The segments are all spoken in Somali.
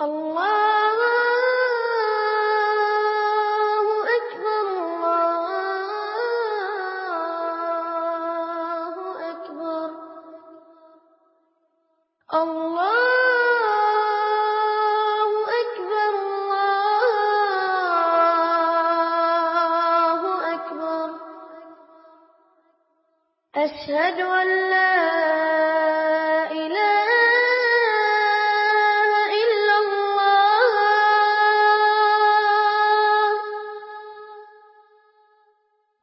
الله أكبر أكبر الله أكبر أشهد أن لا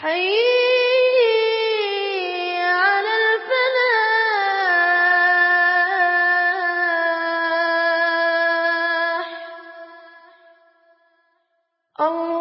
حي على الفلاح الله